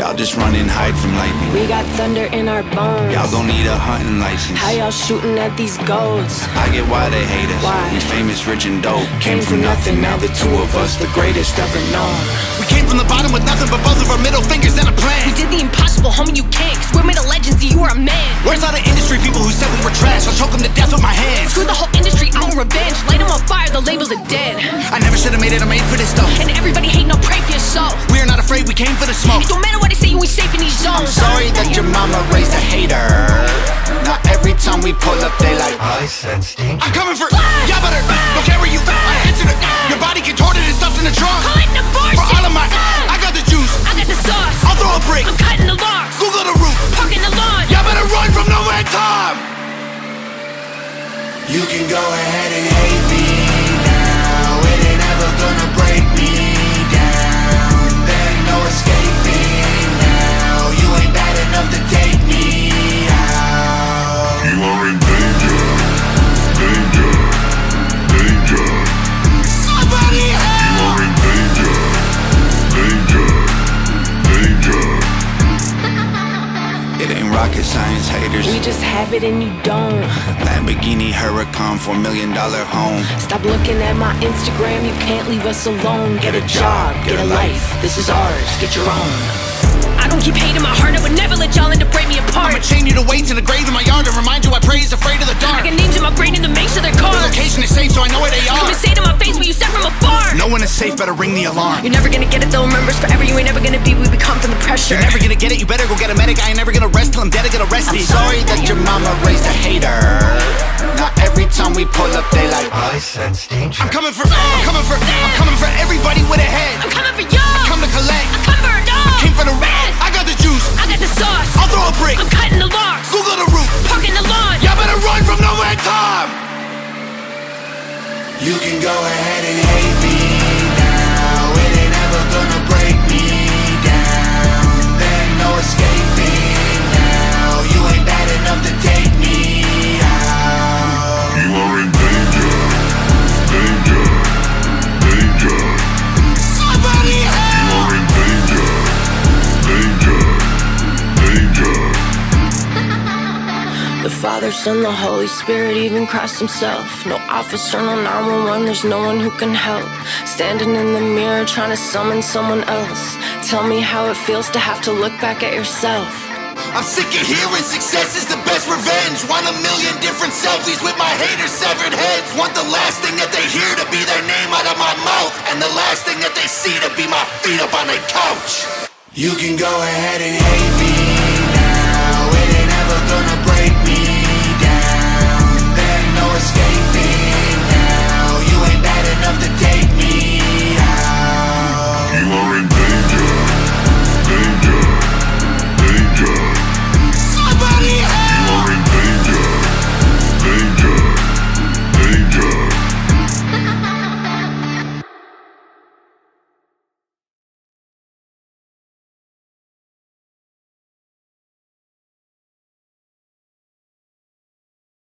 Y'all just run and hide from lightning. We got thunder in our bones. Y'all don't need a hunting license. How y'all shooting at these goats? I get why they hate us. Why? We famous, rich, and dope. Came from nothing, now the two of us, the greatest ever known. We came from the bottom with nothing but both of our middle fingers and a plan. We did the impossible, homie, you can't. Cause we're made of legends and you are a man. Where's all the industry people who said we were trash? I'll choke them to death with my hands. Screw the whole industry, I want revenge. Light them on fire, the labels are dead. I never should have made it, I made for this though. And everybody hating, I'll pray for your soul. We are not afraid, we came for the smoke. It don't matter what they say, you ain't safe in these zones. I'm sorry that your mama raised a hater. Not every time we pull up, they like. I sense danger. I'm coming for. Y'all better. Don't care where you. I answer the. Your body contorted and stuffed in the trunk. Call it abortion. For all of my. I got the juice. I got the sauce. I'll throw a brick. I'm cutting the locks. Google the root. Parking the lawn. Y'all better run from nowhere time. You can go ahead and hate rocket science, haters. We just have it and you don't. Lamborghini Huracan, four million dollar home. Stop looking at my Instagram, you can't leave us alone. Get a job, get a life. This is ours, get your own. I don't keep hate in my heart, I would never let y'all in to break me apart. I'ma chain you to weights in the grave in my yard to remind you I pray is afraid of the dark. I dark. got names in my brain and to make sure they're The cards. location is safe, so I know where they Come are. and say to my face what you said from afar. No one is safe, better ring the alarm. You're never gonna get it though, remember it's forever. You ain't never gonna be, we become from the pressure. You're never gonna get it, you better go get a medic. I ain't never gonna rest till I'm dead, I get arrested. I'm sorry that your mama raised a hater. Not every time we pull up, they like. I sense danger. I'm coming for, I'm coming for, I'm coming for everybody with a head. I'm coming for y'all. Come to collect. I'm coming for a dog. Came for the red. I got the juice. I got the sauce. I'll throw a brick. I'm cutting the locks. Google the root. Parking the lawn. Y'all better run from nowhere time. You can go ahead and hate me The Father, Son, the Holy Spirit, even Christ Himself. No officer, no 911, there's no one who can help. Standing in the mirror, trying to summon someone else. Tell me how it feels to have to look back at yourself. I'm sick of hearing success is the best revenge. Want a million different selfies with my haters' severed heads. Want the last thing that they hear to be their name out of my mouth. And the last thing that they see to be my feet up on their couch. You can go ahead and hate me